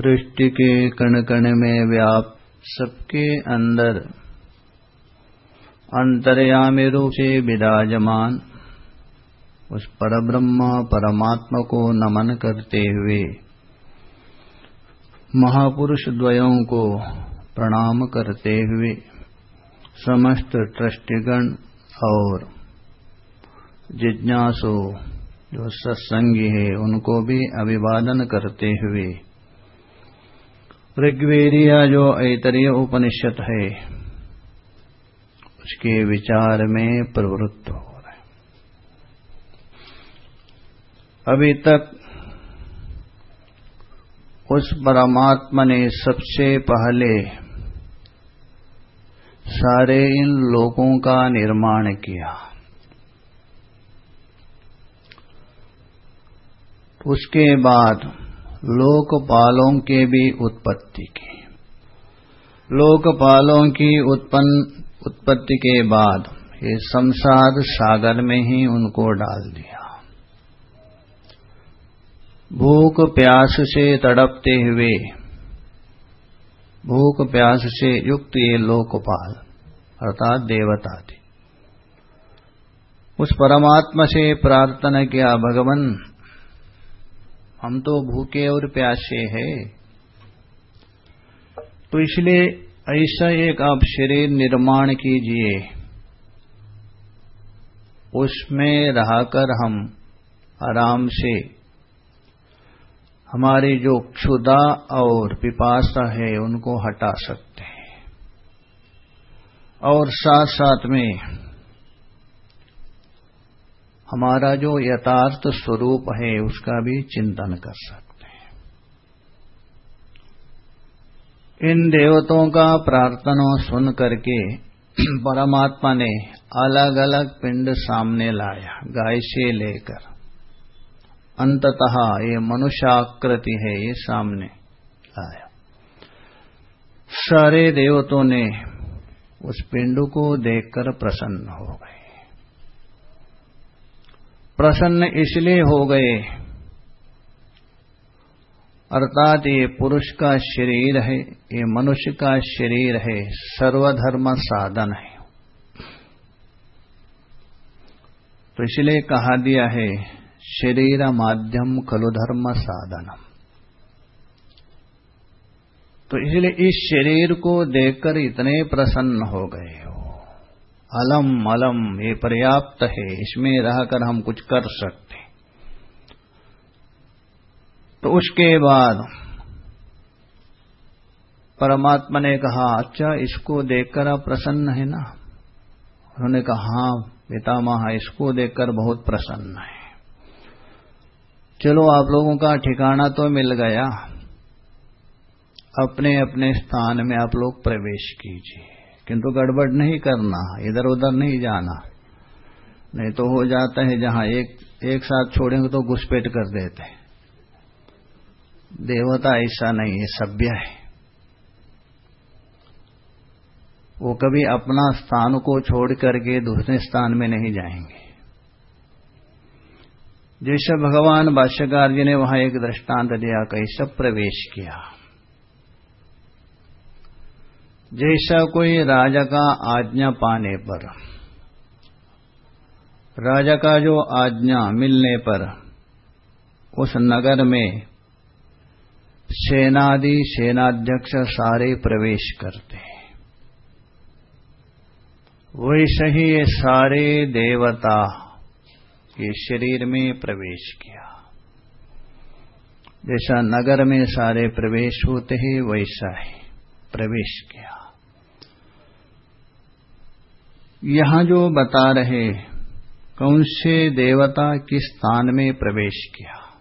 सृष्टि के कण कण में व्याप सबके अंदर। अंतर्यामी रूप से विराजमान। उस परब्रह्म परमात्मा को नमन करते हुए महापुरुष द्वयों को प्रणाम करते हुए समस्त ट्रस्टीगण और जिज्ञासु जो सत्संगी है, उनको भी अभिवादन करते हुए ऋग्वेदिया जो ऐतरीय उपनिषद है, उसके विचार में प्रवृत्त हो रहे अभी तक उस परमात्मा ने सबसे पहले सारे इन लोगों का निर्माण किया। उसके बाद लोकपालों के भी उत्पत्ति की। लोकपालों की उत्पन्न, उत्पत्ति के बाद ये संसार सागर में ही उनको डाल दिया। भूख प्यास से तड़पते हुए, भूख प्यास से युक्त ये लोकपाल, अर्थात देवता थी। उस परमात्मा से प्रार्थना किया, भगवान हम तो भूखे और प्यासे हैं। तो इसलिए ऐसा एक आप शरीर निर्माण कीजिए। उसमें रहकर हम आराम से हमारी जो क्षुदा और पिपासा है, उनको हटा सकते हैं। और साथ साथ में हमारा जो यथार्थ स्वरूप है, उसका भी चिंतन कर सकते हैं। इन देवताओं का प्रार्थना सुन करके परमात्मा ने अलग अलग पिंड सामने लाया, गाय से लेकर। अंततः ये मनुष्याकृति है, ये सामने लाया। सारे देवतों ने उस पिंड को देखकर प्रसन्न हो गए। प्रसन्न इसलिए हो गए। अर्थात ये पुरुष का शरीर है, ये मनुष्य का शरीर है, सर्वधर्म साधन है। तो इसलिए कहा दिया है, शरीर माध्यम खलु धर्म साधनम। तो इसलिए इस शरीर को देखकर इतने प्रसन्न हो गए हो। अलम अलम ये पर्याप्त है, इसमें रहकर हम कुछ कर सकते तो उसके बाद परमात्मा ने कहा अच्छा इसको देखकर आप प्रसन्न है ना? उन्होंने कहा हाँ पितामह, इसको देखकर बहुत प्रसन्न है। चलो, आप लोगों का ठिकाना तो मिल गया। अपने अपने स्थान में आप लोग प्रवेश कीजिए। किंतु गड़बड़ नहीं करना, इधर उधर नहीं जाना। नहीं तो हो जाता है जहाँ एक एक साथ छोड़ेंगे तो घुसपेट कर देते देवता ऐसा नहीं है, सभ्य है। वो कभी अपना स्थान को छोड़ करके दूसरे स्थान में नहीं जाएँगे। जैसे भगवान भाष्यकार जी ने वहाँ एक दृष्टांत दिया कैसा प्रवेश किया। जैसा कोई राजा का आज्ञा पाने पर, राजा का जो आज्ञा मिलने पर, उस नगर में सेनादि, सेनाध्यक्ष सारे प्रवेश करते हैं। वैसे ही ये सारे देवता के शरीर में प्रवेश किया। जैसा नगर में सारे प्रवेश होते हैं, वैसा ही प्रवेश किया। यहाँ जो बता रहे, कौन से देवता किस स्थान में प्रवेश किया?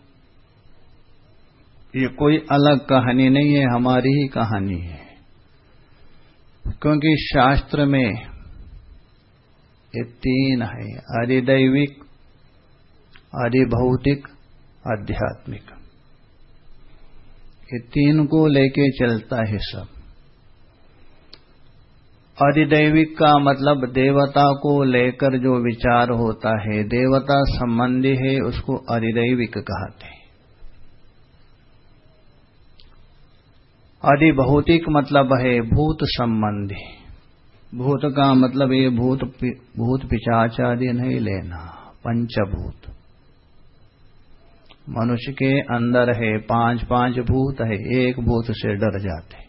ये कोई अलग कहानी नहीं है, हमारी ही कहानी है। क्योंकि शास्त्र में ये तीन है अधिदैविक अधिभौतिक आध्यात्मिक। ये तीन को लेके चलता है सब। अधिदैविक का मतलब देवता को लेकर जो विचार होता है, देवता संबंधी है, उसको अधिदैविक कहते हैं। अधिभौतिक मतलब है भूत संबंधी। भूत का मतलब ये भूत भूत पिचाच आदि नहीं लेना, पंचभूत। मनुष्य के अंदर है पाँच पाँच भूत है, एक भूत से डर जाते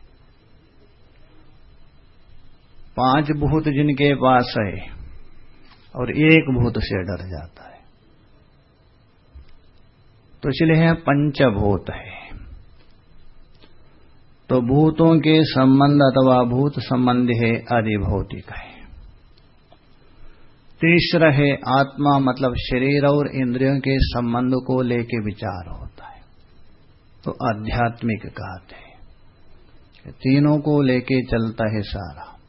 पाँच भूत जिनके पास है, और एक भूत से डर जाता है। तो इसलिए पंचभूत है। तो भूतों के संबंध अथवा भूत संबंध है अधिभौतिक है। तीसरा है आत्मा मतलब शरीर और इंद्रियों के संबंध को लेके विचार होता है। तो आध्यात्मिक कहते हैं। तीनों को लेके चलता है सारा।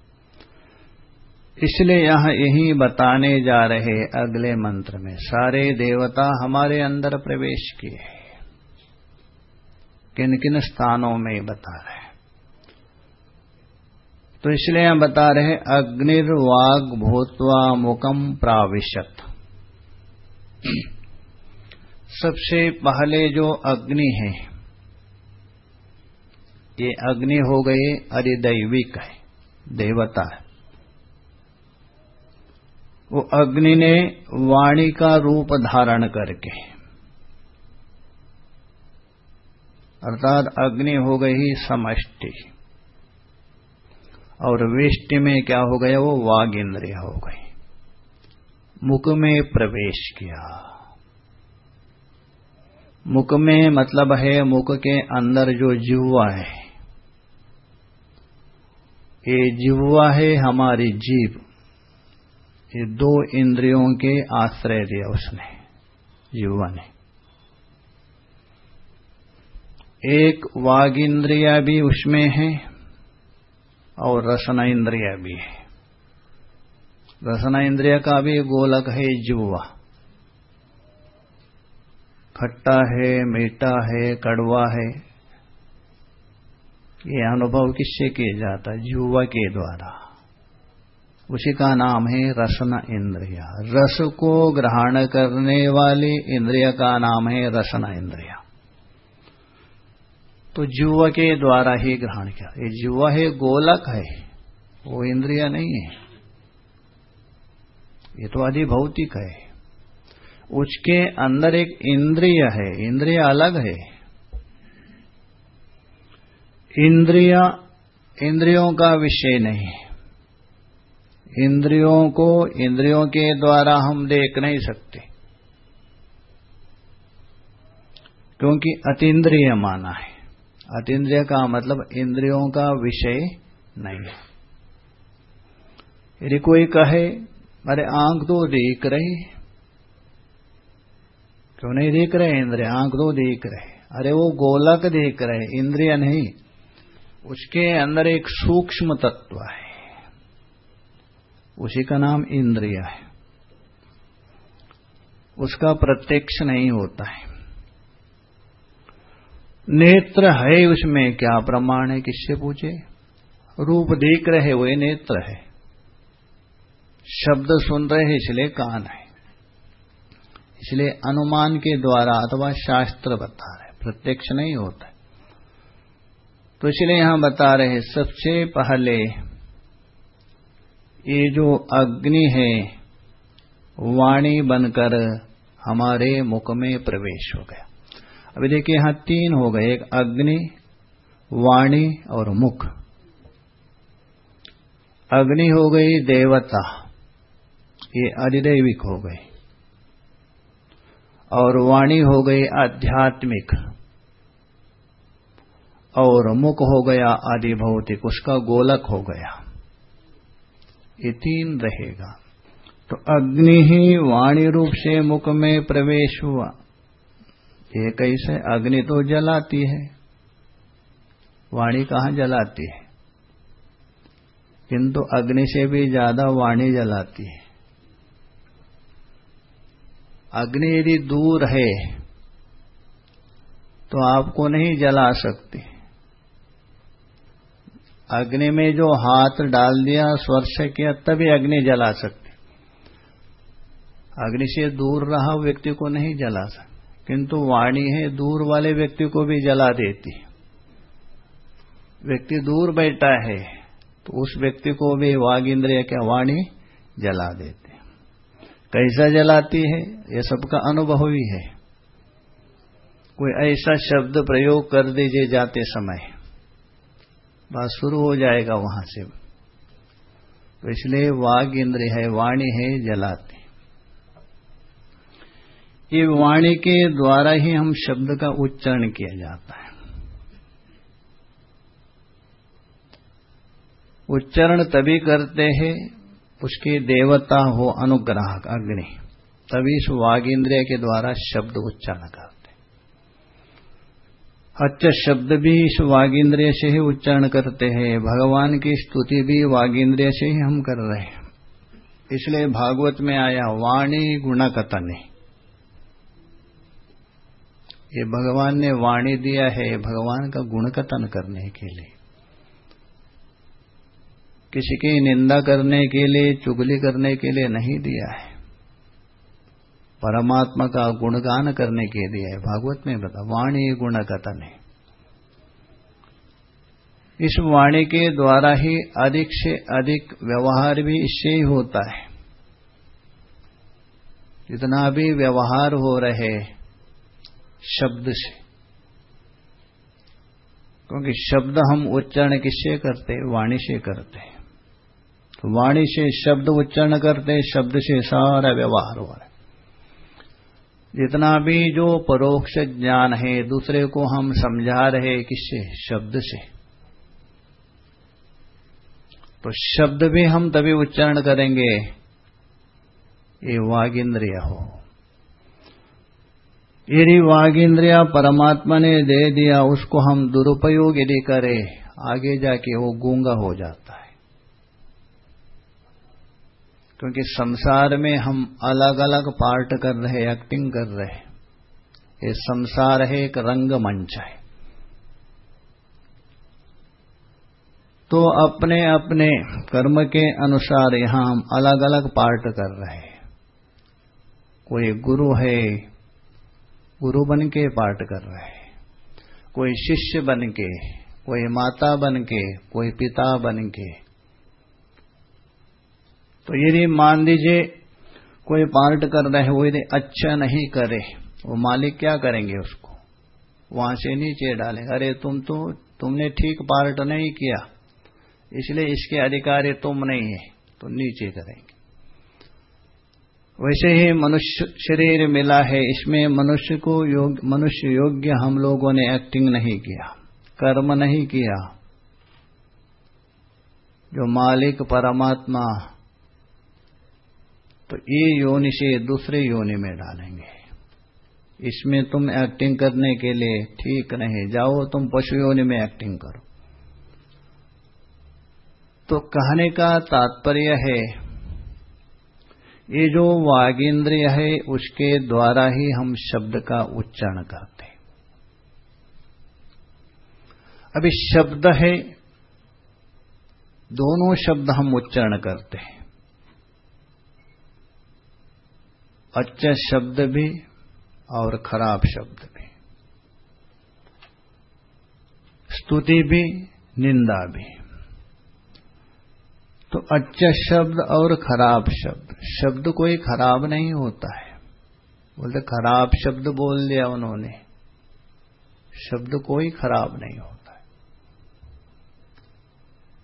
इसलिए यहाँ यही बताने जा रहे अगले मंत्र में, सारे देवता हमारे अंदर प्रवेश किए। हैं किन किन स्थानों में बता रहे तो इसलिए हम बता रहे, अग्निर्वाग भूतवा मुकम प्राविशत। सबसे पहले जो अग्नि है, ये अग्नि हो गए अरिदैविक है, देवता है। वो अग्नि ने वाणी का रूप धारण करके, अर्थात अग्नि हो गई समष्टि, और वेष्टि में क्या हो गया, वो वाग इंद्रिय हो गई, मुख में प्रवेश किया। मुख में मतलब है, मुख के अंदर जो जीवा है, ये जीवा है हमारी जीव ये दो इंद्रियों के आश्रय दिया उसने, युवा ने। एक वाग इंद्रिया भी उसमें है और रसना इंद्रिया भी है। रसना इंद्रिया का भी गोलक है जुआ खट्टा है, मीठा है, कड़वा है। ये अनुभव किससे किया जाता है? जुआ के द्वारा। उसी का नाम है रसना इंद्रिया। रस को ग्रहण करने वाली इंद्रिया का नाम है रसना इंद्रिया। तो जुआ के द्वारा ही ग्रहण किया। ये जुआ है, गोलक है, वो इंद्रिया नहीं है। ये तो आदि भौतिक है। उसके अंदर एक इंद्रिय है, इंद्रिय अलग है। इंद्रिया, इंद्रियों का विषय नहीं है। इंद्रियों को इंद्रियों के द्वारा हम देख नहीं सकते। क्योंकि अतीन्द्रिय माना है। अतीन्द्रिय का मतलब इंद्रियों का विषय नहीं है। यदि कोई कहे, अरे, आँख तो देख रहे क्यों नहीं देख रहे इंद्रिय? आँख तो देख रहे अरे, वो गोलक देख रहे इंद्रिय नहीं। उसके अंदर एक सूक्ष्म तत्व है। उसी का नाम इंद्रिय है। उसका प्रत्यक्ष नहीं होता है। नेत्र है उसमें, क्या प्रमाण है, किससे पूछे? रूप देख रहे वो नेत्र है। शब्द सुन रहे हैं इसलिए कान है। इसलिए अनुमान के द्वारा अथवा शास्त्र बता रहे, प्रत्यक्ष नहीं होता। तो इसलिए यहाँ बता रहे, सबसे पहले ये जो अग्नि है, वाणी बनकर हमारे मुख में प्रवेश हो गया। अभी देखिए, यहाँ तीन हो गए, एक अग्नि, वाणी और मुख। अग्नि हो गई, देवता। ये अधिदैविक हो गई और वाणी हो गई, आध्यात्मिक। और मुख हो गया आदि भौतिक उसका गोलक हो गया। तीन रहेगा। तो अग्नि ही वाणी रूप से मुख में प्रवेश हुआ। ये कैसे? अग्नि तो जलाती है। वाणी कहाँ जलाती है? किंतु अग्नि से भी ज़्यादा वाणी जलाती है। अग्नि यदि दूर है तो आपको नहीं जला सकती। अग्नि में जो हाथ डाल दिया स्पर्श किया, तभी अग्नि जला सकती। अग्नि से दूर रहा व्यक्ति को नहीं जला सकता। किंतु वाणी है, दूर वाले व्यक्ति को भी जला देती। व्यक्ति दूर बैठा है तो उस व्यक्ति को भी वाग इंद्रिय क्या वाणी जला देते। कैसा जलाती है, ये सबका अनुभव ही है। कोई ऐसा शब्द प्रयोग कर दीजिए जाते समय। बात शुरू हो जाएगा वहाँ से। तो इसलिए वाग इंद्र है, वाणी है, जलाती ये वाणी के द्वारा ही हम शब्द का उच्चारण किया जाता है। उच्चारण तभी करते हैं, उसके देवता हो अनुग्राहक, अग्नि। तभी इस वागेंद्रिय के द्वारा शब्द उच्चारण करते अच्छा शब्द भी इस वागेंद्रिय से ही उच्चारण करते हैं। भगवान की स्तुति भी वागेंद्रिय से ही हम कर रहे हैं। इसलिए भागवत में आया वाणी गुणकतने ये भगवान ने वाणी दिया है भगवान का गुणकथन करने के लिए। किसी की निंदा करने के लिए, चुगली करने के लिए नहीं दिया है। परमात्मा का गुणगान करने के लिए है भागवत में बता, वाणी गुण कथन है। इस वाणी के द्वारा ही अधिक से अधिक व्यवहार भी इससे ही होता है। जितना भी व्यवहार हो रहे शब्द से, क्योंकि शब्द हम उच्चारण किससे करते, वाणी से करते। तो वाणी से शब्द उच्चारण करते, शब्द से सारा व्यवहार हो रहा है। जितना भी जो परोक्ष ज्ञान है, दूसरे को हम समझा रहे किससे शब्द से? तो शब्द भी हम तभी उच्चारण करेंगे, ये वागिंद्रिय हो। यदि वागिंद्रिया परमात्मा ने दे दिया, उसको हम दुरुपयोग यदि करें, आगे जाके वो गूँगा हो जाता है। क्योंकि संसार में हम अलग अलग पार्ट कर रहे एक्टिंग कर रहे ये संसार है एक रंगमंच है। तो अपने अपने कर्म के अनुसार यहाँ हम अलग अलग पार्ट कर रहे हैं। कोई गुरु है, गुरु बन के पार्ट कर रहे हैं। कोई शिष्य बन के, कोई माता बन के, कोई पिता बन के तो यदि मान लीजिए कोई पार्ट कर रहे वो यदि अच्छा नहीं करे। वो मालिक क्या करेंगे उसको? वहाँ से नीचे डालेंगे अरे तुम तो तुमने ठीक पार्ट नहीं किया। इसलिए इसके अधिकारी तुम नहीं है तो नीचे करेंगे। वैसे ही मनुष्य शरीर मिला है, इसमें मनुष्य को योग, मनुष्य योग्य हम लोगों ने एक्टिंग नहीं किया, कर्म नहीं किया। जो मालिक परमात्मा तो ये योनि से दूसरे योनि में डालेंगे। इसमें तुम एक्टिंग करने के लिए ठीक नहीं, जाओ तुम पशु योनि में एक्टिंग करो। तो कहने का तात्पर्य है, ये जो वागेंद्रिय है, उसके द्वारा ही हम शब्द का उच्चारण करते हैं। अभी शब्द है, दोनों शब्द हम उच्चारण करते हैं। अच्छे शब्द भी और खराब शब्द भी। स्तुति भी, निंदा भी। तो अच्छे शब्द और खराब शब्द। शब्द कोई खराब नहीं होता है। बोलते खराब शब्द बोल दिया उन्होंने। शब्द कोई खराब नहीं होता।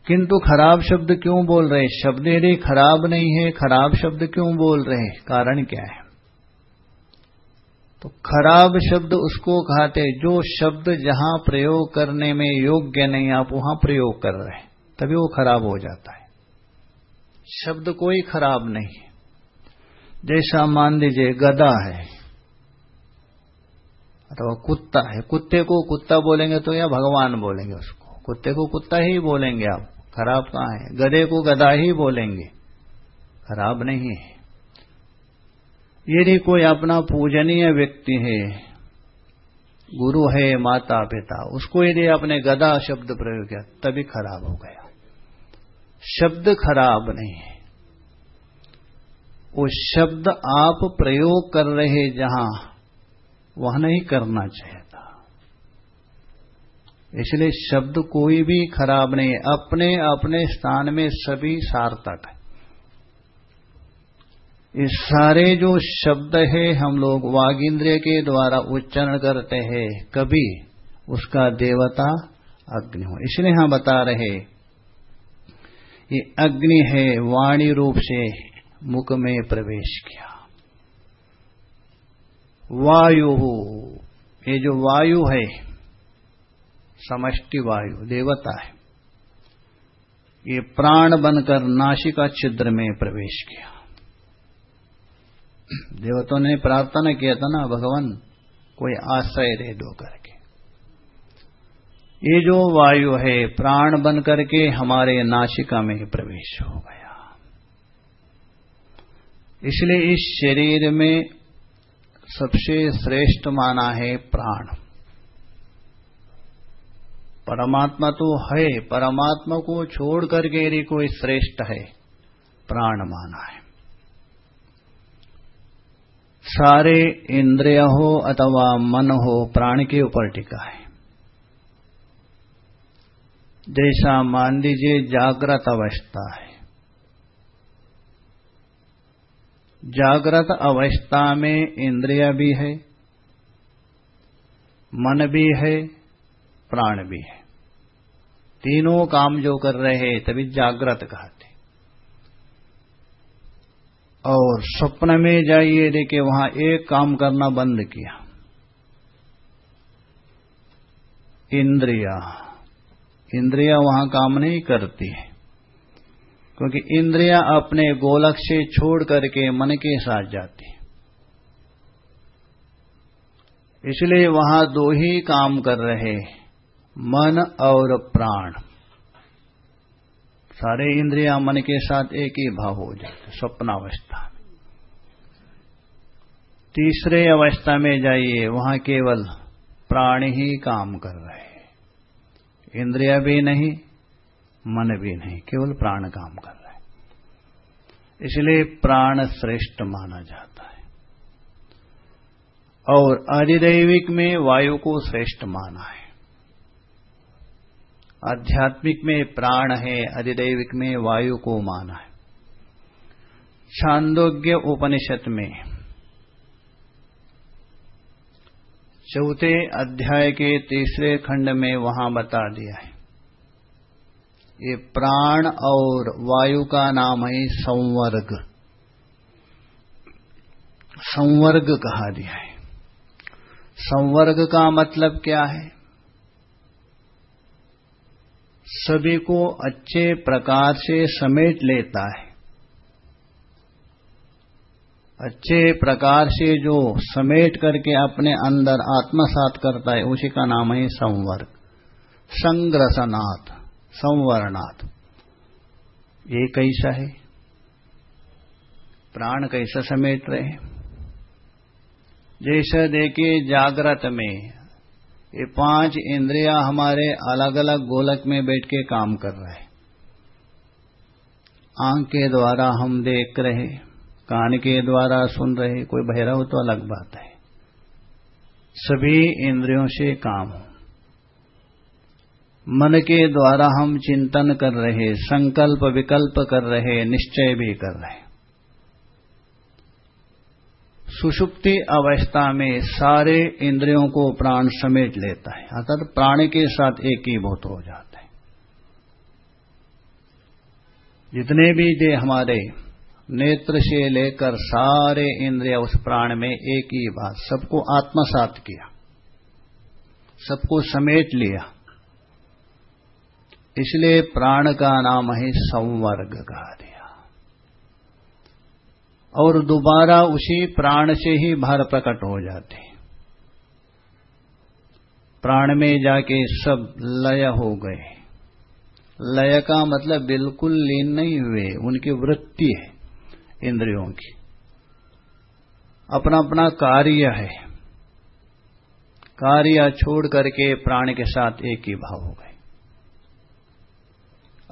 किंतु खराब शब्द क्यों बोल रहे शब्द यदि खराब नहीं है, खराब शब्द क्यों बोल रहे कारण क्या है? तो खराब शब्द उसको कहते जो शब्द जहाँ प्रयोग करने में योग्य नहीं, आप वहाँ प्रयोग कर रहे तभी वो खराब हो जाता है। शब्द कोई खराब नहीं है। जैसा मान लीजिए गदा है, अथवा कुत्ता है, कुत्ते को कुत्ता बोलेंगे तो या भगवान बोलेंगे उसको, कुत्ते को कुत्ता ही बोलेंगे आप। खराब कहाँ है? गधे को गधा ही बोलेंगे। खराब नहीं है। यदि कोई अपना पूजनीय व्यक्ति है। गुरु है माता पिता उसको यदि आपने गदा शब्द प्रयोग किया, तभी खराब हो गया। शब्द खराब नहीं है। वो शब्द आप प्रयोग कर रहे जहाँ, वह नहीं करना चाहिए। इसलिए शब्द कोई भी खराब नहीं है। अपने अपने स्थान में सभी सार्थक है। इस सारे जो शब्द है, हम लोग वागिंद्रिय के द्वारा उच्चारण करते हैं। कभी उसका देवता अग्नि हो। इसलिए हम बता रहे ये अग्नि है वाणी रूप से मुख में प्रवेश किया। वायु, ये जो वायु है समष्टि वायु देवता है। ये प्राण बनकर नाशिका छिद्र में प्रवेश किया। देवताओं ने प्रार्थना किया था ना, भगवान, कोई आश्रय दे दो करके। ये जो वायु है, प्राण बन करके हमारे नाशिका में प्रवेश हो गया। इसलिए इस शरीर में सबसे श्रेष्ठ माना है प्राण। परमात्मा तो है, परमात्मा को छोड़ करके यदि कोई श्रेष्ठ है, प्राण माना है। सारे इंद्रिय हो अथवा मन हो, प्राण के ऊपर टिका है। जैसा मान लीजिए जागृत अवस्था है। जागृत अवस्था में इंद्रिय भी है, मन भी है, प्राण भी है। तीनों काम जो कर रहे हैं, तभी जागृत कहते। और स्वप्न में जाइए, देखिए, वहाँ एक काम करना बंद किया। इंद्रिया। इंद्रिया वहाँ काम नहीं करती है। क्योंकि इंद्रिया अपने गोलक से छोड़ करके मन के साथ जाती है। इसलिए वहाँ दो ही काम कर रहे मन और प्राण। सारे इंद्रिया मन के साथ एक ही भाव हो जाते स्वप्नावस्था तीसरे अवस्था में जाइए, वहाँ केवल प्राण ही काम कर रहे इंद्रिया भी नहीं, मन भी नहीं, केवल प्राण काम कर रहे इसलिए प्राण श्रेष्ठ माना जाता है। और अधिदैविक में वायु को श्रेष्ठ माना है। आध्यात्मिक में प्राण है, अधिदैविक में वायु को माना है। छांदोग्य उपनिषद में चौथे अध्याय के तीसरे खंड में वहाँ बता दिया है। ये प्राण और वायु का नाम है संवर्ग। संवर्ग कहा दिया है। संवर्ग का मतलब क्या है? सभी को अच्छे प्रकार से समेट लेता है। अच्छे प्रकार से जो समेट करके अपने अंदर आत्मसात करता है, उसी का नाम है संवर्ग। संग्रसनाथ, संवरणाथ। ये कैसा है? प्राण कैसा समेट रहे जैसे देखिए जागृत में ये पाँच इंद्रिया हमारे अलग अलग गोलक में बैठ के काम कर रहे हैं। आँख के द्वारा हम देख रहे कान के द्वारा सुन रहे कोई बहरा हो तो अलग बात है। सभी इंद्रियों से काम हो। मन के द्वारा हम चिंतन कर रहे संकल्प विकल्प कर रहे निश्चय भी कर रहे सुषुप्ति अवस्था में सारे इंद्रियों को प्राण समेट लेता है। अर्थात प्राण के साथ एक ही भूत हो जाते हैं। जितने भी दे हमारे नेत्र से लेकर सारे इंद्रिय उस प्राण में एक ही बात, सबको आत्मसात किया, सबको समेट लिया। इसलिए प्राण का नाम है संवर्ग कहा और दोबारा उसी प्राण से ही बाहर प्रकट हो जाते प्राण में जाके सब लय हो गए। लय का मतलब बिल्कुल लीन नहीं हुए, उनकी वृत्ति है इंद्रियों की। अपना अपना कार्य है। कार्य छोड़ करके प्राण के साथ एक ही भाव हो गए।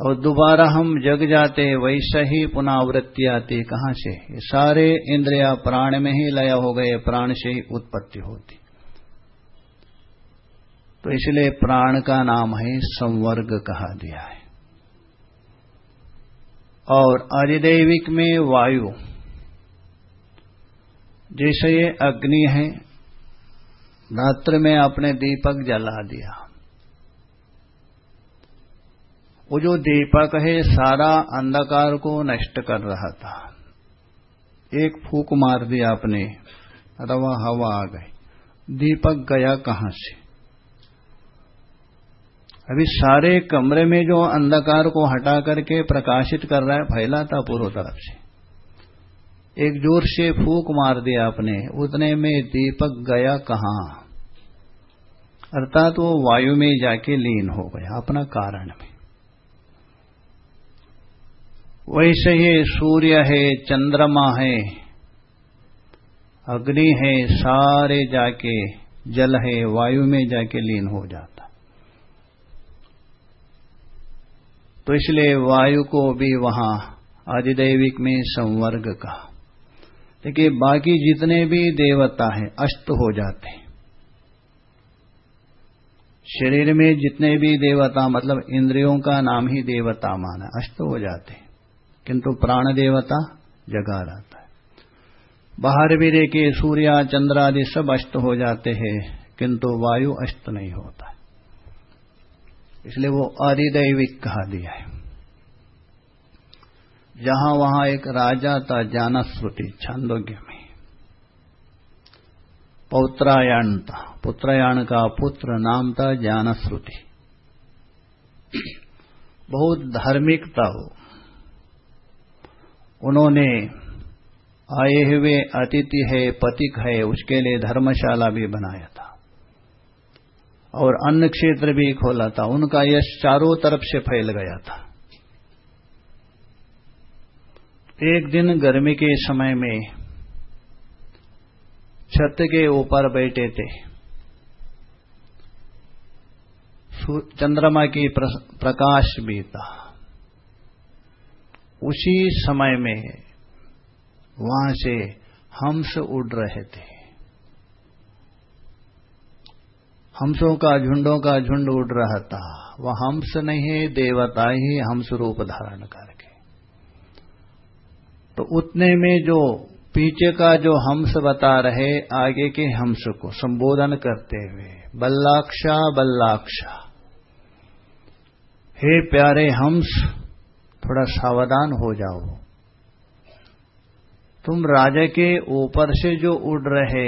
और दोबारा हम जग जाते वैसा ही पुनरावृत्ति आती कहाँ से? ये सारे इंद्रिया प्राण में ही लय हो गए, प्राण से ही उत्पत्ति होती। तो इसलिए प्राण का नाम है संवर्ग कहा दिया है। और अधिदैविक में वायु, जैसे ये अग्नि है, रात्र में अपने दीपक जला दिया। वो जो दीपक है, सारा अंधकार को नष्ट कर रहा था। एक फूक मार दिया आपने अथवा हवा आ गई। दीपक गया कहाँ से? अभी सारे कमरे में जो अंधकार को हटा करके प्रकाशित कर रहा है, फैला था पूर्व तरफ़ से। एक ज़ोर से फूक मार दिया आपने, उतने में दीपक गया कहाँ? अर्थात वो वायु में जाके लीन हो गया, अपना कारण में। वैसे ही सूर्य है, चंद्रमा है, अग्नि है, सारे जाके जल है, वायु में जाके लीन हो जाता। तो इसलिए वायु को भी वहाँ आदिदैविक में संवर्ग का देखिए, बाकी जितने भी देवता हैं, अस्त हो जाते हैं। शरीर में जितने भी देवता मतलब इंद्रियों का नाम ही देवता माना, अस्त हो जाते हैं। किंतु प्राण देवता जगा रहता है। बाहर भी देखिए सूर्य, चंद्र आदि सब अस्त हो जाते हैं, किंतु वायु अस्त नहीं होता। इसलिए वो अधिदैविक कहा दिया है। जहाँ वहाँ एक राजा था जानश्रुति छांदोग्य में। पौत्रायण था। पुत्रयाण का पुत्र नाम था जानश्रुति बहुत धार्मिक था वो। उन्होंने आए हुए अतिथि है पतिक है, उसके लिए धर्मशाला भी बनाया था। और अन्न क्षेत्र भी खोला था। उनका यश चारों तरफ़ से फैल गया था। एक दिन गर्मी के समय में छत के ऊपर बैठे थे। चंद्रमा की प्रकाश भी था। उसी समय में वहाँ से हंस उड़ रहे थे। हंसों का झुंडों का झुंड उड़ रहा था। वह हंस नहीं है देवता ही हंस रूप धारण करके। तो उतने में जो पीछे का जो हंस बता रहे, आगे के हंस को संबोधन करते हुए, बल्लाक्षा बल्लाक्षा, हे प्यारे हंस थोड़ा सावधान हो जाओ। तुम राजा के ऊपर से जो उड़ रहे,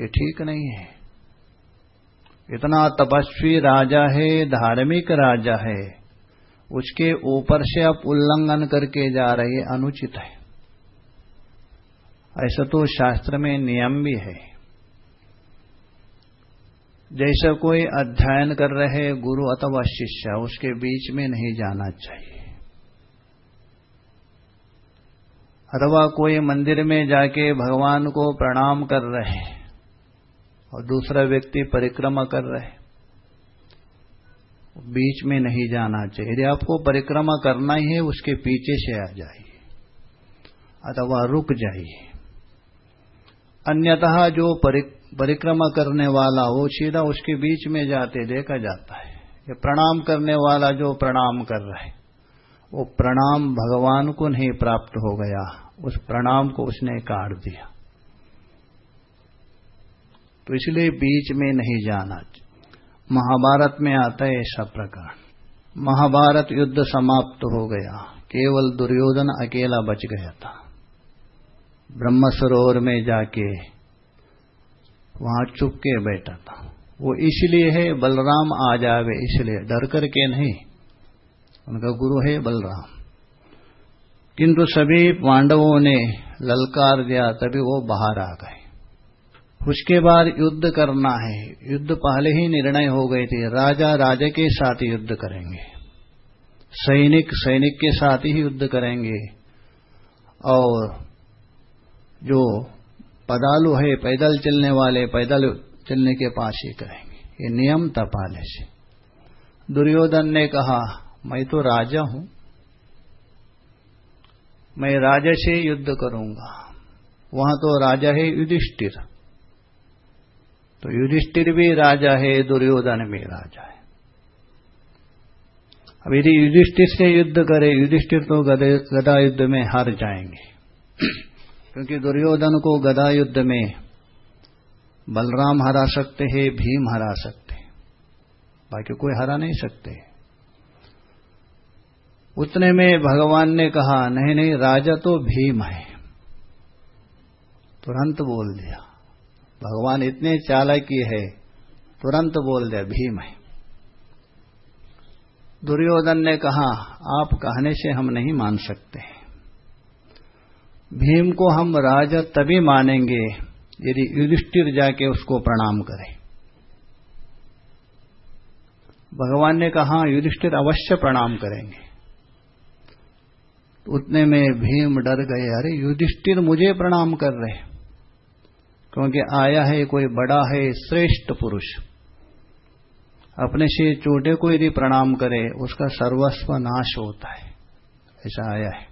ये ठीक नहीं है। इतना तपस्वी राजा है, धार्मिक राजा है। उसके ऊपर से आप उल्लंघन करके जा रहे, अनुचित है। ऐसा तो शास्त्र में नियम भी है। जैसा कोई अध्ययन कर रहे गुरु अथवा शिष्य, उसके बीच में नहीं जाना चाहिए। अथवा कोई मंदिर में जाके भगवान को प्रणाम कर रहे और दूसरा व्यक्ति परिक्रमा कर रहे, बीच में नहीं जाना चाहिए। यदि आपको परिक्रमा करना ही है, उसके पीछे से आ जाइए, अथवा रुक जाइए। अन्यतः जो परिक्रमा करने वाला वो सीधा उसके बीच में जाते, देखा जाता है। ये प्रणाम करने वाला जो प्रणाम कर रहे वो प्रणाम भगवान को नहीं प्राप्त हो गया, उस प्रणाम को उसने काट दिया। तो इसलिए बीच में नहीं जाना महाभारत में आता है ऐसा प्रकार। महाभारत युद्ध समाप्त हो गया, केवल दुर्योधन अकेला बच गया था। ब्रह्म सरोवर में जाके वहाँ चुपके बैठा था। वो इसलिए है, बलराम आ जावे इसलिए, डर करके नहीं। उनका गुरु है बलराम। किंतु सभी पांडवों ने ललकार दिया तभी वो बाहर आ गए। उसके बाद युद्ध करना है। युद्ध पहले ही निर्णय हो गए थे। राजा राजा के साथ युद्ध करेंगे। सैनिक सैनिक के साथ ही युद्ध करेंगे। और जो पदालु है, पैदल चलने वाले, पैदल चलने के पास ही करेंगे। ये नियम था पहले से। दुर्योधन ने कहा मैं तो राजा हूँ। मैं राजा से युद्ध करूँगा। वहाँ तो राजा है युधिष्ठिर। तो युधिष्ठिर भी राजा है, दुर्योधन भी राजा है। अब यदि युधिष्ठिर से युद्ध करे, युधिष्ठिर तो गदा युद्ध में हार जाएँगे। क्योंकि दुर्योधन को गदा युद्ध में बलराम हरा सकते हैं, भीम हरा सकते हैं। बाकी कोई हरा नहीं सकते। उतने में भगवान ने कहा, नहीं नहीं, राजा तो भीम है। तुरंत बोल दिया, भगवान इतने चालाकी है, तुरंत बोल दिया, भीम है। दुर्योधन ने कहा, आप कहने से हम नहीं मान सकते। भीम को हम राजा तभी मानेंगे, यदि युधिष्ठिर जाके उसको प्रणाम करें। भगवान ने कहा, युधिष्ठिर अवश्य प्रणाम करेंगे। उतने में भीम डर गए, अरे युधिष्ठिर मुझे प्रणाम कर रहे क्योंकि आया है कोई बड़ा है, श्रेष्ठ पुरुष। अपने से चोटे को यदि प्रणाम करे, उसका सर्वस्व नाश होता है। ऐसा आया है।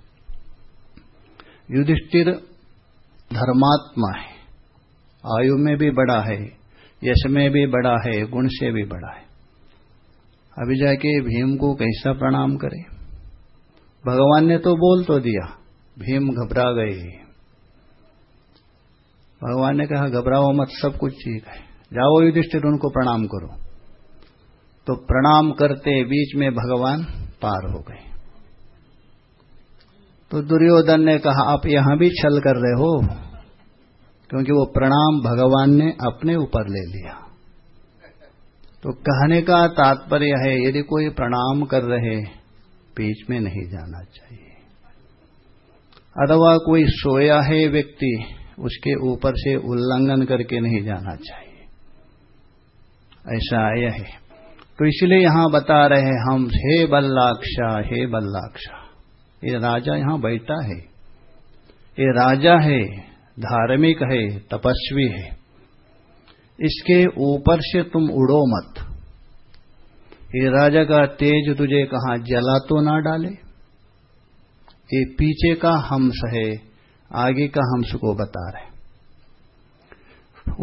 युधिष्ठिर धर्मात्मा है, आयु में भी बड़ा है, यश में भी बड़ा है, गुण से भी बड़ा है। अभी जाके भीम को कैसा प्रणाम करे? भगवान ने तो बोल तो दिया, भीम घबरा गए भगवान ने कहा, घबराओ मत, सब कुछ ठीक है। जाओ युधिष्ठिर, उनको प्रणाम करो। तो प्रणाम करते बीच में भगवान पार हो गए। तो दुर्योधन ने कहा, आप यहाँ भी छल कर रहे हो? क्योंकि वो प्रणाम भगवान ने अपने ऊपर ले लिया। तो कहने का तात्पर्य है, यदि कोई प्रणाम कर रहे बीच में नहीं जाना चाहिए। अथवा कोई सोया है व्यक्ति, उसके ऊपर से उल्लंघन करके नहीं जाना चाहिए। ऐसा आया है। तो इसलिए यहाँ बता रहे हैं हम, हे बल्लाक्षा हे बल्लाक्षा। ये राजा यहाँ बैठा है। ये राजा है, धार्मिक है, तपस्वी है। इसके ऊपर से तुम उड़ो मत। ये राजा का तेज तुझे कहा जला तो ना डाले? ये पीछे का हंस है, आगे का हंस को बता रहे।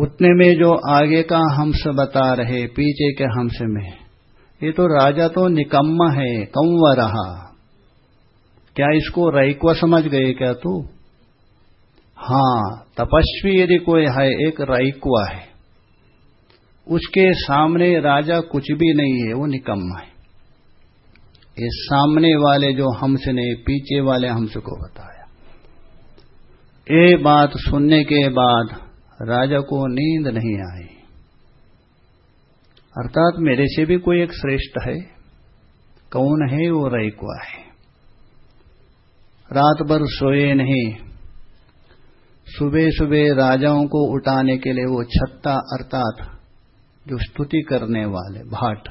उतने में जो आगे का हंस बता रहे, पीछे के हंस में। ये तो राजा तो निकम्मा है, कौव रहा। क्या इसको रईक्व समझ गए क्या तू? हाँ, तपस्वी यदि कोई है, एक रईक्वा है। उसके सामने राजा कुछ भी नहीं है, वो निकम्मा है। ये सामने वाले जो हंस ने पीछे वाले हमसे को बताया। ये बात सुनने के बाद राजा को नींद नहीं आई। अर्थात मेरे से भी कोई एक श्रेष्ठ है। कौन है वो रईकुआ है। रात भर सोए नहीं। सुबह सुबह राजाओं को उठाने के लिए वो छत्ता, अर्थात जो स्तुति करने वाले, भाट।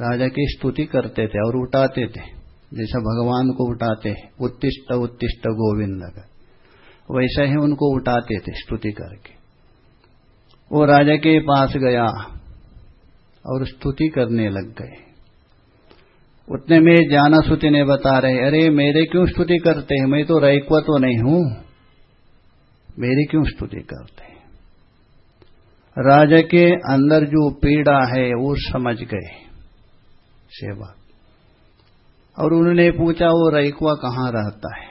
राजा की स्तुति करते थे और उठाते थे। जैसा भगवान को उठाते हैं, उत्तिष्ट उत्तिष्ट गोविंद का। वैसा ही उनको उठाते थे स्तुति करके। वो राजा के पास गया और स्तुति करने लग गए। उतने में जाना सुति ने बता रहे, अरे, मेरे क्यों स्तुति करते हैं? मैं तो रैक्व तो नहीं हूँ। मेरी क्यों स्तुति करते हैं? राजा के अंदर जो पीड़ा है, वो समझ गए। सेवा। और उन्होंने पूछा, वो रईकुआ कहाँ रहता है?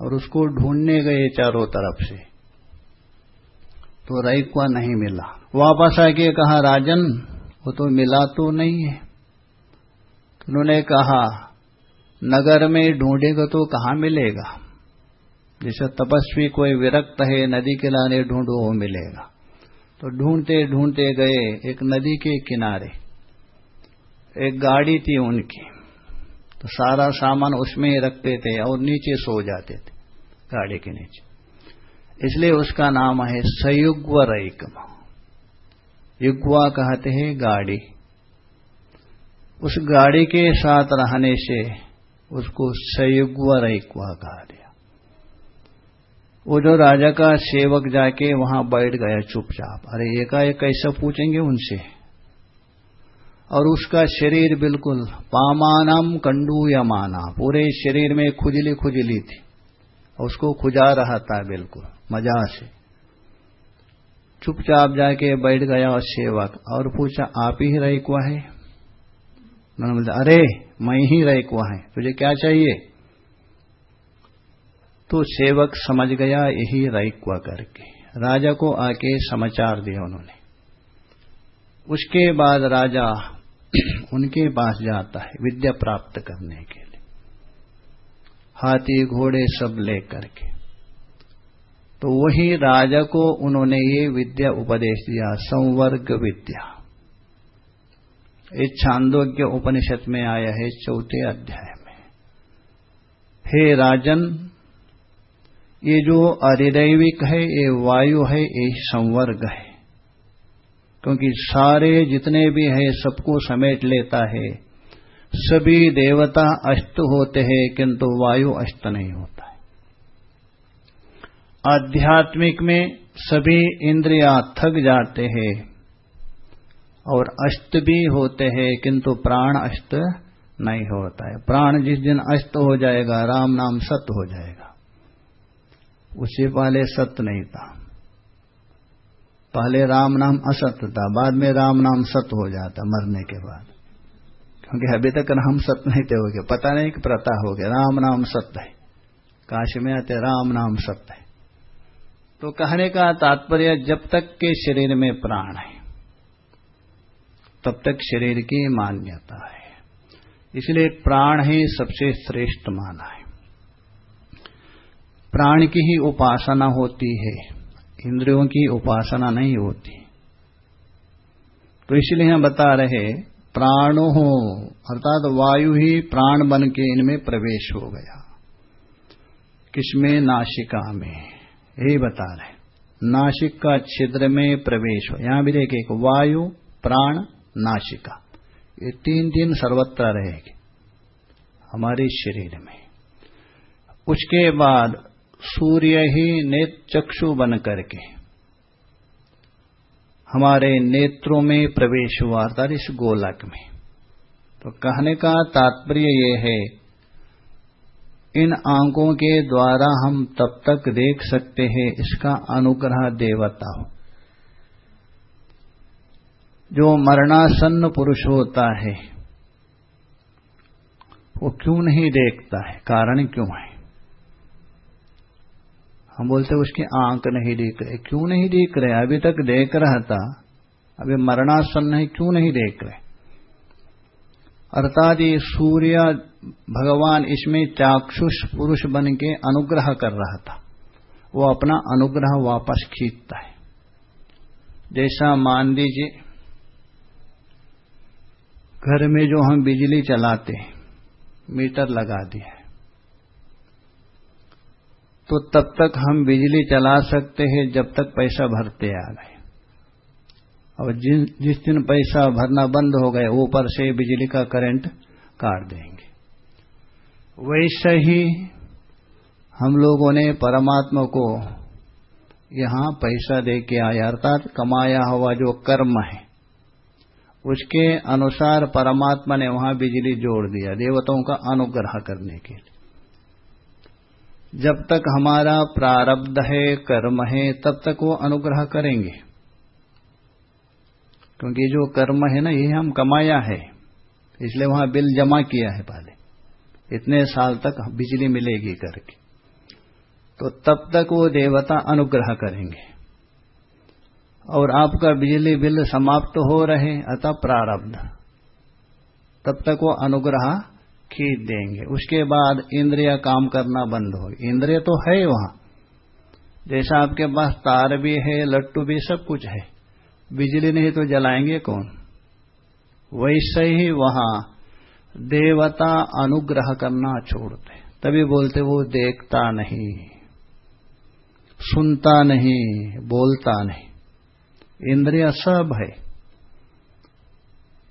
और उसको ढूँढने गए चारों तरफ़ से। तो रईकुआ नहीं मिला। वापस आके कहा, राजन, वो तो मिला तो नहीं है। उन्होंने कहा, नगर में ढूंढेगा तो कहाँ मिलेगा? जैसे तपस्वी कोई विरक्त है, नदी के लाने ढूंढो, वो मिलेगा। तो ढूंढते ढूंढते गए एक नदी के किनारे। एक गाड़ी थी उनकी। तो सारा सामान उसमें ही रखते थे और नीचे सो जाते थे, गाड़ी के नीचे। इसलिए उसका नाम है सयुग्व रईकम युग्वा कहते हैं गाड़ी। उस गाड़ी के साथ रहने से उसको सयुग्व रईकवा कहा वो जो राजा का सेवक जाके वहाँ बैठ गया चुपचाप। अरे एकाएक कैसा पूछेंगे उनसे? और उसका शरीर बिल्कुल पामानम कंडू कंडूयमाना, पूरे शरीर में खुजली खुजली थी। उसको खुजा रहा था बिल्कुल, मज़ा से। चुपचाप जाके बैठ गया और सेवक, और पूछा, आप ही रही कुआ है? उन्होंने बोलता अरे, मैं ही रही रईकुआ है, तुझे क्या चाहिए? तो सेवक समझ गया, यही रईकुआ करके। राजा को आके समाचार दिया उन्होंने। उसके बाद राजा उनके पास जाता है विद्या प्राप्त करने के लिए। हाथी, घोड़े सब लेकर के। तो वही राजा को उन्होंने ये विद्या उपदेश दिया, संवर्ग विद्या। ये छांदोग्य उपनिषद में आया है चौथे अध्याय में। हे राजन ये जो अधिदैविक है, ये वायु है, ये संवर्ग है। क्योंकि सारे जितने भी हैं, सबको समेट लेता है। सभी देवता अष्ट होते हैं, किंतु वायु अष्ट नहीं होता है। आध्यात्मिक में सभी इंद्रिया थक जाते हैं और अष्ट भी होते हैं, किंतु प्राण अष्ट नहीं होता है। प्राण जिस दिन अष्ट हो जाएगा, राम नाम सत्य हो जाएगा। उससे पहले सत्य नहीं था। पहले राम नाम असत्य था, बाद में राम नाम सत्य हो जाता मरने के बाद। क्योंकि अभी तक हम सत्य नहीं थे, हो गए पता नहीं कि प्रता हो गया। राम नाम सत्य है। काशी में आते राम नाम सत्य है। तो कहने का तात्पर्य, जब तक के शरीर में प्राण है, तब तक शरीर की मान्यता है। इसलिए प्राण ही सबसे श्रेष्ठ माना है। प्राण की ही उपासना होती है, इंद्रियों की उपासना नहीं होती। तो इसलिए हम बता रहे प्राणो हो, अर्थात वायु ही प्राण बन के इनमें प्रवेश हो गया। किसमें? नाशिका में। यही बता रहे नासिक का छिद्र में प्रवेश हो। यहाँ भी देखिए वायु, प्राण नासिका ये तीन दिन सर्वत्र रहेगी। हमारे शरीर में। उसके बाद सूर्य ही नेत्र चक्षु बन करके। हमारे नेत्रों में प्रवेश हुआ था इस गोलक में। तो कहने का तात्पर्य यह है, इन आंकों के द्वारा हम तब तक देख सकते हैं इसका अनुग्रह देवता हो। जो मरणासन्न पुरुष होता है, वो क्यों नहीं देखता है? कारण क्यों है? हम बोलते उसकी आँख नहीं देख रहे। क्यों नहीं देख रहे? अभी तक देख रहा था। अभी मरणासन है क्यों नहीं देख रहे? अर्थात ये सूर्य भगवान इसमें चाक्षुष पुरुष बन के अनुग्रह कर रहा था। वो अपना अनुग्रह वापस खींचता है। जैसा मान लीजिए घर में जो हम बिजली चलाते हैं, मीटर लगा दिया तो तब तक हम बिजली चला सकते हैं जब तक पैसा भरते आ गए। और जिन, जिस दिन पैसा भरना बंद हो गए, ऊपर से बिजली का करंट काट देंगे। वैसे ही हम लोगों ने परमात्मा को यहाँ पैसा दे के आया, अर्थात कमाया हुआ जो कर्म है, उसके अनुसार परमात्मा ने वहाँ बिजली जोड़ दिया, देवताओं का अनुग्रह करने के लिए। जब तक हमारा प्रारब्ध है, कर्म है, तब तक वो अनुग्रह करेंगे। क्योंकि जो कर्म है ना, ये हम कमाया है। इसलिए वहाँ बिल जमा किया है पहले। इतने साल तक बिजली मिलेगी करके। तो तब तक वो देवता अनुग्रह करेंगे। और आपका बिजली बिल समाप्त हो रहे, अतः प्रारब्ध। तब तक वो अनुग्रह खींच देंगे। उसके बाद इंद्रिया काम करना बंद हो इंद्रिय तो है वहाँ। जैसा आपके पास तार भी है, लट्टू भी, सब कुछ है। बिजली नहीं तो जलाएँगे कौन? वैसे ही वहाँ देवता अनुग्रह करना छोड़ते तभी बोलते, वो देखता नहीं, सुनता नहीं, बोलता नहीं। इंद्रिय सब है।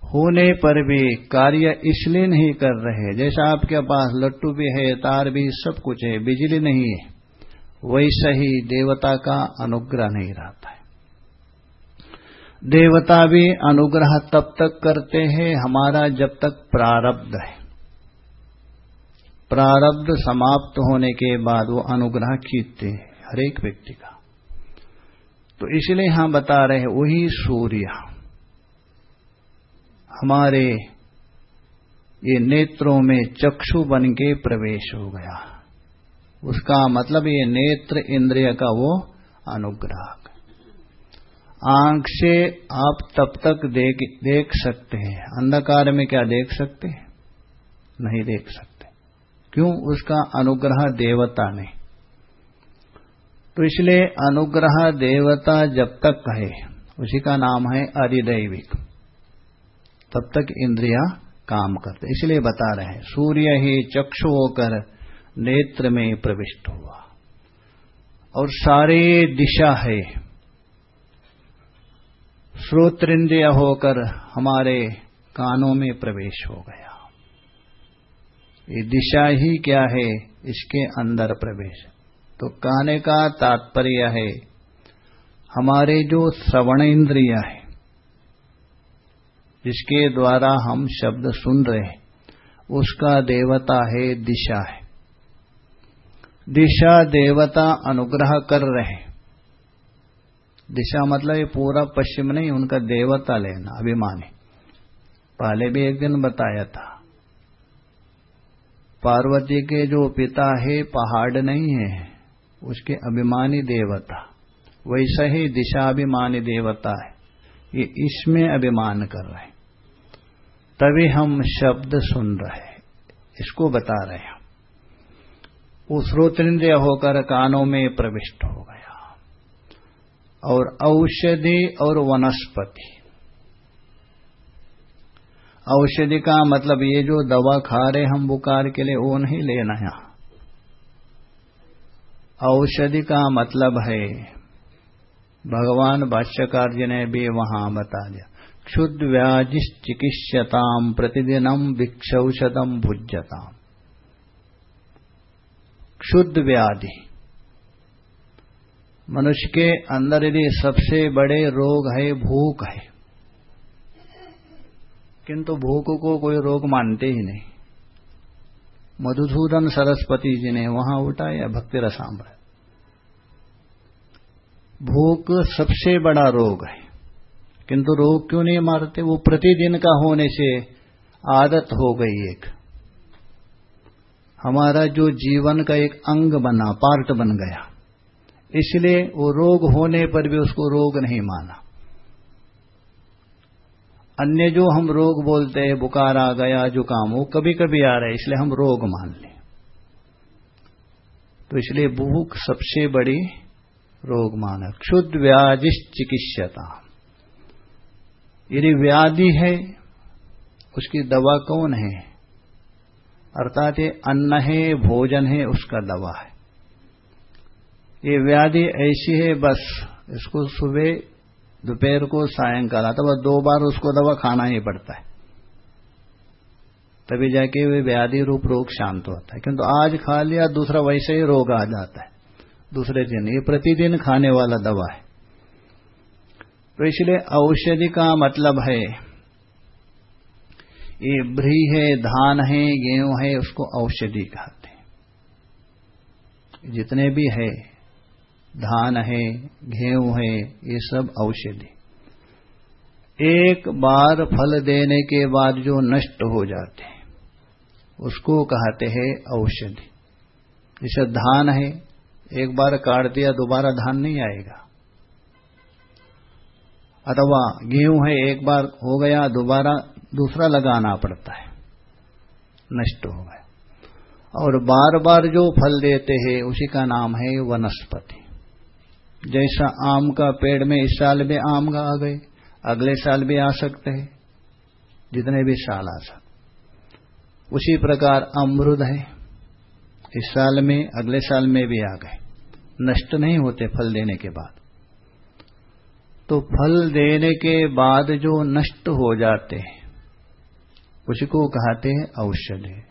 होने पर भी कार्य इसलिए नहीं कर रहे, जैसा आपके पास लट्टू भी है, तार भी, सब कुछ है, बिजली नहीं है, वैसा ही देवता का अनुग्रह नहीं रहता है। देवता भी अनुग्रह तब तक करते हैं, हमारा जब तक प्रारब्ध है। प्रारब्ध समाप्त होने के बाद वो अनुग्रह खींचते हैं, हरेक व्यक्ति का। तो इसलिए यहाँ बता रहे हैं, वही सूर्य। हमारे ये नेत्रों में चक्षु बन के प्रवेश हो गया। उसका मतलब ये नेत्र इंद्रिय का वो अनुग्रह आँख से आप तब तक देख देख सकते हैं। अंधकार में क्या देख सकते हैं? नहीं देख सकते। क्यों? उसका अनुग्रह देवता ने। तो इसलिए अनुग्रह देवता जब तक कहे, उसी का नाम है अधिदैविक तब तक इंद्रिया काम करते इसलिए बता रहे हैं, सूर्य ही चक्षु होकर नेत्र में प्रविष्ट हुआ। और सारे दिशा है। श्रोत्रिंद्रिय होकर हमारे कानों में प्रवेश हो गया। ये दिशा ही क्या है? इसके अंदर प्रवेश। तो कहने का तात्पर्य है, हमारे जो श्रवण इंद्रिय है जिसके द्वारा हम शब्द सुन रहे हैं, उसका देवता है दिशा है। दिशा देवता अनुग्रह कर रहे दिशा मतलब ये पूरा पश्चिम नहीं, उनका देवता लेना, अभिमानी। पहले भी एक दिन बताया था। पार्वती के जो पिता है, पहाड़ नहीं है, उसके अभिमानी देवता। वैसा ही दिशाभिमानी देवता है। ये इसमें अभिमान कर रहे तभी हम शब्द सुन रहे इसको बता रहे हैं। वो श्रोतेन्द्रिय होकर कानों में प्रविष्ट हो गया। और औषधि और वनस्पति। औषधि का मतलब ये जो दवा खा रहे हम बुकार के लिए, वो नहीं लेना यहाँ औषधि का मतलब है, भगवान भाष्यकार जी ने भी वहाँ बता दिया। क्षुद व्याधि चिकित्सताम प्रतिदिनम भिक्षौषधम भुज्यताम। व्याधि मनुष्य के अंदर यदि सबसे बड़े रोग है, भूख है। किंतु भूख को कोई रोग मानते ही नहीं। मधुसूदन सरस्वती जी ने वहाँ उठाया भक्ति रसाम्र। भूख सबसे बड़ा रोग है। किंतु रोग क्यों नहीं मारते? वो प्रतिदिन का होने से आदत हो गई एक। हमारा जो जीवन का एक अंग बना, पार्ट बन गया। इसलिए वो रोग होने पर भी उसको रोग नहीं माना। अन्य जो हम रोग बोलते हैं, बुखार आ गया, जुकाम, वो कभी कभी आ रहा है, इसलिए हम रोग मान लें। तो इसलिए भूख सबसे बड़ी रोग माना क्षुद्ध व्याधि चिकित्सता यदि व्याधि है, उसकी दवा कौन है? अर्थात ये अन्न है, भोजन है, उसका दवा है। ये व्याधि ऐसी है, बस इसको सुबह, दोपहर को, सायंकाल, अथवा दो बार उसको दवा खाना ही पड़ता है। तभी जाके वे व्याधि रूप रोग शांत होता है। किंतु आज खा लिया, दूसरा वैसे ही रोग आ जाता है। दूसरे दिन, ये प्रतिदिन खाने वाला दवा है। तो इसलिए औषधि का मतलब है, ये भ्री है, धान है, गेहूँ है, उसको औषधि कहते हैं। जितने भी है, धान है, गेहूँ है, ये सब औषधि। एक बार फल देने के बाद जो नष्ट हो जाते हैं, उसको कहते हैं औषधि। जैसे धान है, एक बार काट दिया, दोबारा धान नहीं आएगा। अथवा गेहूँ है, एक बार हो गया, दोबारा दूसरा लगाना पड़ता है। नष्ट हो गया। और बार बार जो फल देते हैं, उसी का नाम है वनस्पति। जैसा आम का पेड़ में इस साल भी आम का आ गए, अगले साल भी आ सकते हैं, जितने भी साल आ सकते उसी प्रकार अमरुद है, इस साल में, अगले साल में भी आ गए। नष्ट नहीं होते फल देने के बाद। तो फल देने के बाद जो नष्ट हो जाते हैं उसको कहते हैं औषधि।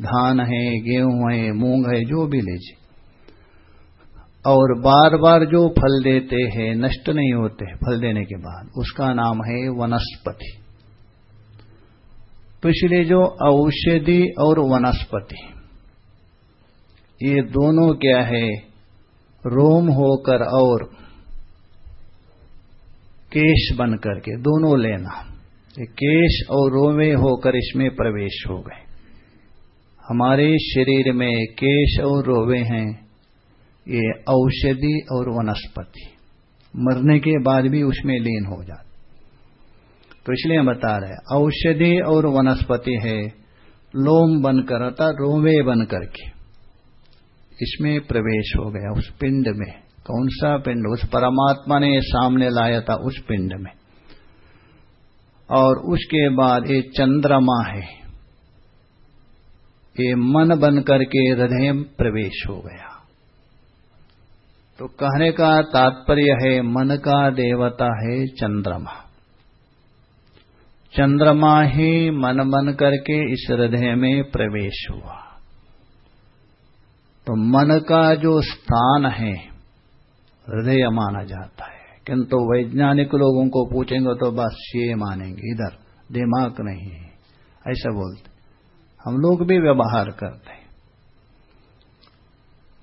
धान है, गेहूँ है, मूंग है, जो भी लीजिए। और बार बार जो फल देते हैं, नष्ट नहीं होते फल देने के बाद, उसका नाम है वनस्पति। तो इसलिए जो औषधि और वनस्पति, ये दोनों क्या है, रोम होकर और केश बन करके दोनों लेना। केश और रोवे होकर इसमें प्रवेश हो गए। हमारे शरीर में केश और रोवे हैं, ये औषधि और वनस्पति। मरने के बाद भी उसमें लीन हो जाते। तो इसलिए हम बता रहे औषधि और वनस्पति है, लोम बनकर अर्थात रोवे बन करके इसमें प्रवेश हो गया, उस पिंड में। कौन सा पिंड? उस परमात्मा ने सामने लाया था उस पिंड में। और उसके बाद ये चंद्रमा है। ये मन बन करके हृदय प्रवेश हो गया। तो कहने का तात्पर्य है, मन का देवता है चंद्रमा। चंद्रमा ही मन बन करके इस हृदय में प्रवेश हुआ। तो मन का जो स्थान है हृदय माना जाता है। किंतु वैज्ञानिक लोगों को पूछेंगे तो बस ये मानेंगे, इधर, दिमाग नहीं है। ऐसा बोलते हम लोग भी व्यवहार करते हैं।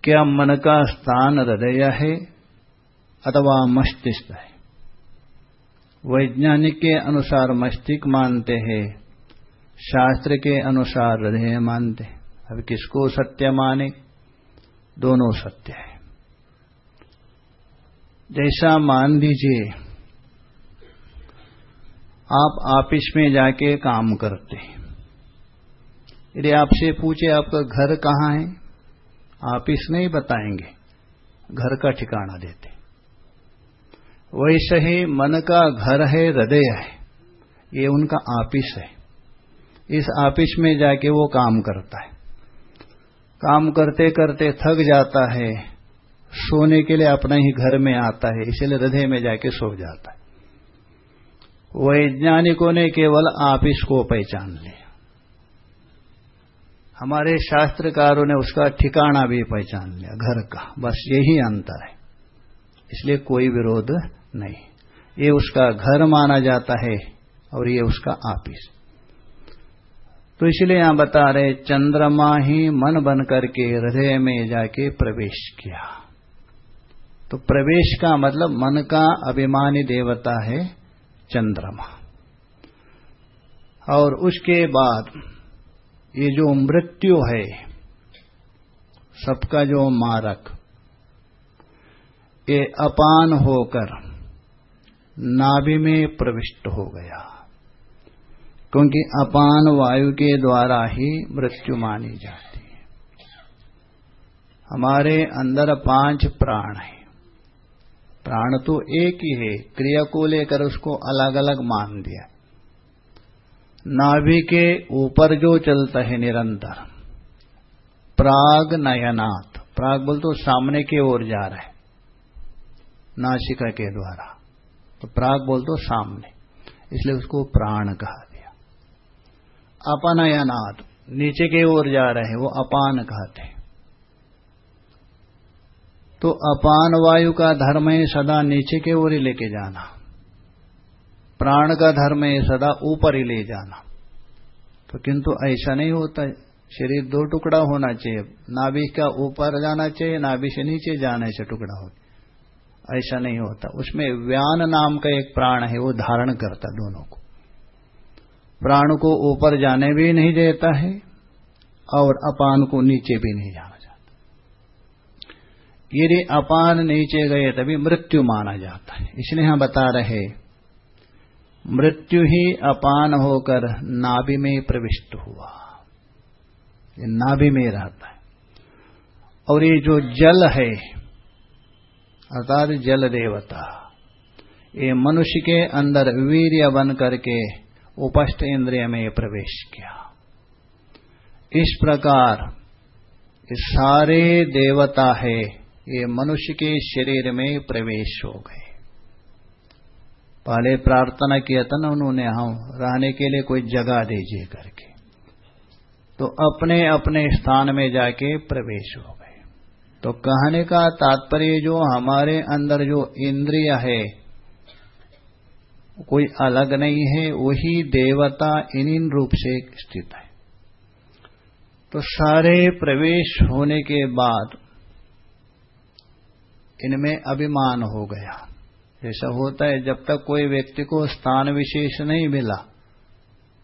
क्या मन का स्थान हृदय है अथवा मस्तिष्क है? वैज्ञानिक के अनुसार मस्तिष्क मानते हैं, शास्त्र के अनुसार हृदय मानते हैं। अब किसको सत्य माने? दोनों सत्य है। जैसा मान लीजिए, आप ऑफ़िस में जाके काम करते हैं। यदि आपसे पूछे आपका घर कहाँ है ऑफ़िस नहीं बताएँगे, घर का ठिकाना देते वैसे ही मन का घर है, हृदय है, ये उनका ऑफ़िस है। इस ऑफ़िस में जाके वो काम करता है। काम करते करते थक जाता है सोने के लिए अपने ही घर में आता है, इसलिए हृदय में जाके सो जाता है। वैज्ञानिकों ने केवल आप इसको पहचान लिया। हमारे शास्त्रकारों ने उसका ठिकाना भी पहचान लिया, घर का। बस यही अंतर है। इसलिए कोई विरोध नहीं। ये उसका घर माना जाता है और ये उसका आपिस तो इसलिए यहाँ बता रहे, चंद्रमा ही मन बन करके हृदय में जाके प्रवेश किया। तो प्रवेश का मतलब मन का अभिमानी देवता है चंद्रमा। और उसके बाद ये जो मृत्यु है, सबका जो मारक, ये अपान होकर नाभि में प्रविष्ट हो गया। क्योंकि अपान वायु के द्वारा ही मृत्यु मानी जाती है। हमारे अंदर पाँच प्राण है। प्राण तो एक ही है, क्रिया को लेकर उसको अलग अलग मान दिया। नाभि के ऊपर जो चलता है निरंतर, प्राग नयनाथ प्राग बोल तो सामने की ओर जा रहा है, नासिका के द्वारा। तो प्राग बोल तो सामने, इसलिए उसको प्राण कहा दिया अपनयनाथ नीचे की ओर जा रहे हैं, वो अपान कहते तो अपान वायु का धर्म है सदा नीचे के ओर ही लेके जाना। प्राण का धर्म है सदा ऊपर ही ले जाना। तो किंतु ऐसा नहीं होता शरीर दो टुकड़ा होना चाहिए। नाभि का ऊपर जाना चाहिए, नाभि से नीचे जाने से टुकड़ा हो। ऐसा नहीं होता। उसमें व्यान नाम का एक प्राण है, वो धारण करता दोनों को। प्राण को ऊपर जाने भी नहीं देता है और अपान को नीचे भी नहीं जाना। यदि अपान नीचे गए तभी मृत्यु माना जाता है। इसलिए हम बता रहे, मृत्यु ही अपान होकर नाभि में प्रविष्ट हुआ। ये नाभि में रहता है। और ये जो जल है, अर्थात जल देवता, ये मनुष्य के अंदर वीर्य बन करके उपस्थ इंद्रिय में प्रवेश किया। इस प्रकार ये सारे देवता है ये मनुष्य के शरीर में प्रवेश हो गए। पहले प्रार्थना किया था ना उन्होंने हम रहने के लिए कोई जगह दीजिए करके। तो अपने अपने स्थान में जाके प्रवेश हो गए। तो कहने का तात्पर्य जो हमारे अंदर जो इंद्रिय है, कोई अलग नहीं है, वही देवता इन इन रूप से स्थित है। तो सारे प्रवेश होने के बाद इनमें अभिमान हो गया। जैसा होता है, जब तक कोई व्यक्ति को स्थान विशेष नहीं मिला,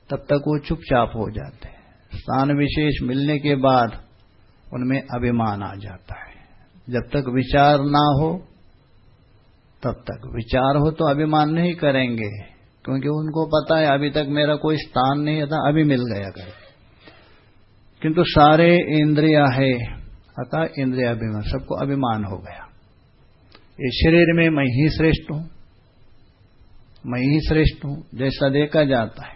तब तक वो चुपचाप हो जाते हैं। स्थान विशेष मिलने के बाद उनमें अभिमान आ जाता है। जब तक विचार ना हो, तब तक। विचार हो तो अभिमान नहीं करेंगे, क्योंकि उनको पता है, अभी तक मेरा कोई स्थान नहीं था अभी मिल गया कर। किंतु सारे इंद्रिया है, अतः इंद्रिया अभिमान, सबको अभिमान हो गया। इस शरीर में मैं ही श्रेष्ठ हूँ, मैं ही श्रेष्ठ हूँ, जैसा देखा जाता है।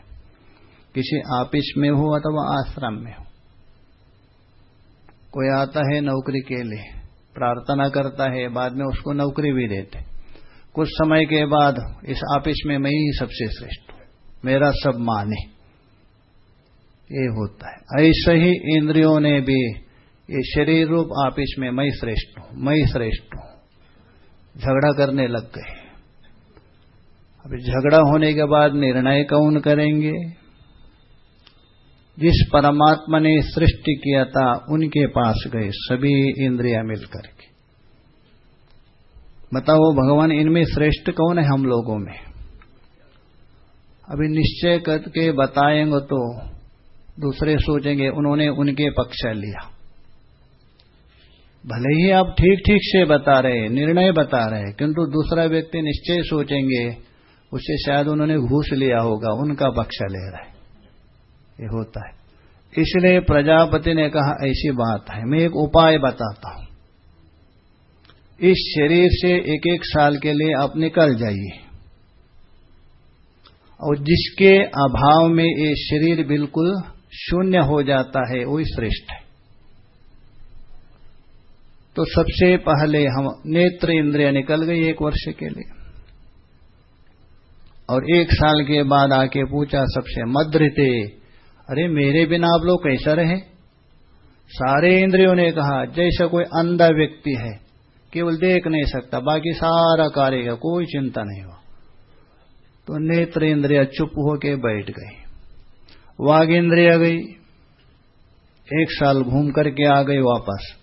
किसी आपिस में हो अथवा आश्रम में हो। कोई आता है नौकरी के लिए, प्रार्थना करता है, बाद में उसको नौकरी भी देते कुछ समय के बाद इस आपिस में मैं ही सबसे श्रेष्ठ हूँ, मेरा सब माने। ये होता है। ऐसे ही इंद्रियों ने भी ये शरीर रूप आपिस में मैं श्रेष्ठ हूँ, मैं श्रेष्ठ हूँ। झगड़ा करने लग गए। अभी झगड़ा होने के बाद निर्णय कौन करेंगे? जिस परमात्मा ने सृष्टि किया था, उनके पास गए सभी इंद्रिया मिलकर के। बताओ, भगवान, इनमें श्रेष्ठ कौन है हम लोगों में? अभी निश्चय करके बताएँगे तो दूसरे सोचेंगे, उन्होंने उनके पक्ष लिया। भले ही आप ठीक ठीक से बता रहे निर्णय बता रहे किंतु दूसरा व्यक्ति निश्चय सोचेंगे उससे शायद उन्होंने घूस लिया होगा, उनका पक्ष ले रहा है। ये होता है। इसलिए प्रजापति ने कहा, ऐसी बात है, मैं एक उपाय बताता हूँ। इस शरीर से एक एक साल के लिए आप निकल जाइए। और जिसके अभाव में ये शरीर बिल्कुल शून्य हो जाता है, वही श्रेष्ठ है। तो सबसे पहले हम नेत्र इंद्रिय निकल गई एक वर्ष के लिए। और एक साल के बाद आके पूछा सबसे मद्र थे अरे मेरे बिना आप लोग कैसा रहे? सारे इंद्रियों ने कहा, जैसा कोई अंधा व्यक्ति है, केवल देख नहीं सकता, बाकी सारा कार्य का कोई चिंता नहीं हुआ तो नेत्र इंद्रिया चुप होके बैठ गई। वाघ इंद्रिया गई, एक साल घूम करके आ गई वापस।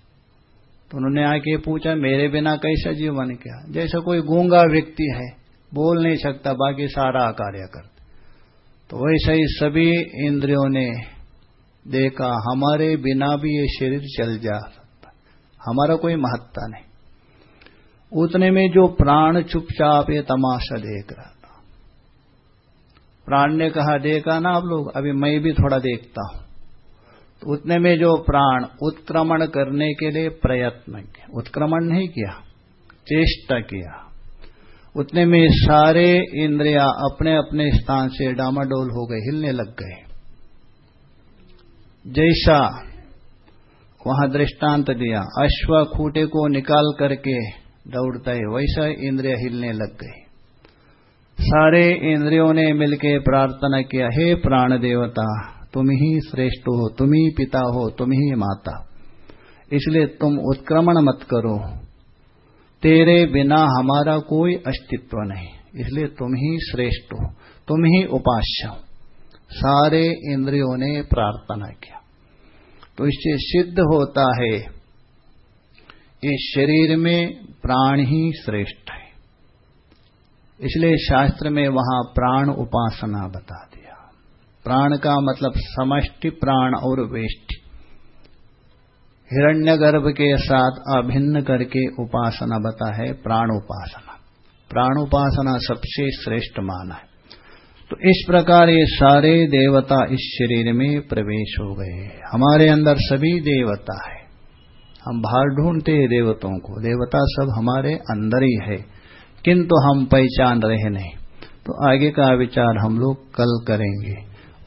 तो उन्होंने आके पूछा, मेरे बिना कैसा जीवन क्या? जैसा कोई गूँगा व्यक्ति है, बोल नहीं सकता, बाकी सारा कार्य करते। तो वैसे ही सभी इंद्रियों ने देखा, हमारे बिना भी ये शरीर चल जा सकता। हमारा कोई महत्ता नहीं। उतने में जो प्राण चुपचाप ये तमाशा देख रहा था। प्राण ने कहा, देखा ना आप लोग? अभी मैं भी थोड़ा देखता हूँ। उतने में जो प्राण उत्क्रमण करने के लिए प्रयत्न किया, उत्क्रमण नहीं किया, चेष्टा किया। उतने में सारे इंद्रिया अपने अपने स्थान से डामाडोल हो गए, हिलने लग गए। जैसा वहाँ दृष्टांत दिया, अश्व खूटे को निकाल करके दौड़ता है वैसा इंद्रिय हिलने लग गए। सारे इंद्रियों ने मिलकर प्रार्थना किया, हे प्राण देवता तुम ही श्रेष्ठ हो तुम ही पिता हो तुम ही माता। इसलिए तुम उत्क्रमण मत करो। तेरे बिना हमारा कोई अस्तित्व नहीं। इसलिए तुम ही श्रेष्ठ हो तुम ही उपास्य। हो सारे इंद्रियों ने प्रार्थना किया। तो इससे सिद्ध होता है इस शरीर में प्राण ही श्रेष्ठ है। इसलिए शास्त्र में वहाँ प्राण उपासना बता प्राण का मतलब समष्टि प्राण और वेष्टि। हिरण्यगर्भ के साथ अभिन्न करके उपासना बता है प्राण उपासना प्राण उपासना सबसे श्रेष्ठ माना है। तो इस प्रकार ये सारे देवता इस शरीर में प्रवेश हो गए हमारे अंदर सभी देवता है। हम बाहर ढूंढते हैं देवताओं को। देवता सब हमारे अंदर ही है। किंतु हम पहचान रहे नहीं। तो आगे का विचार हम लोग कल करेंगे।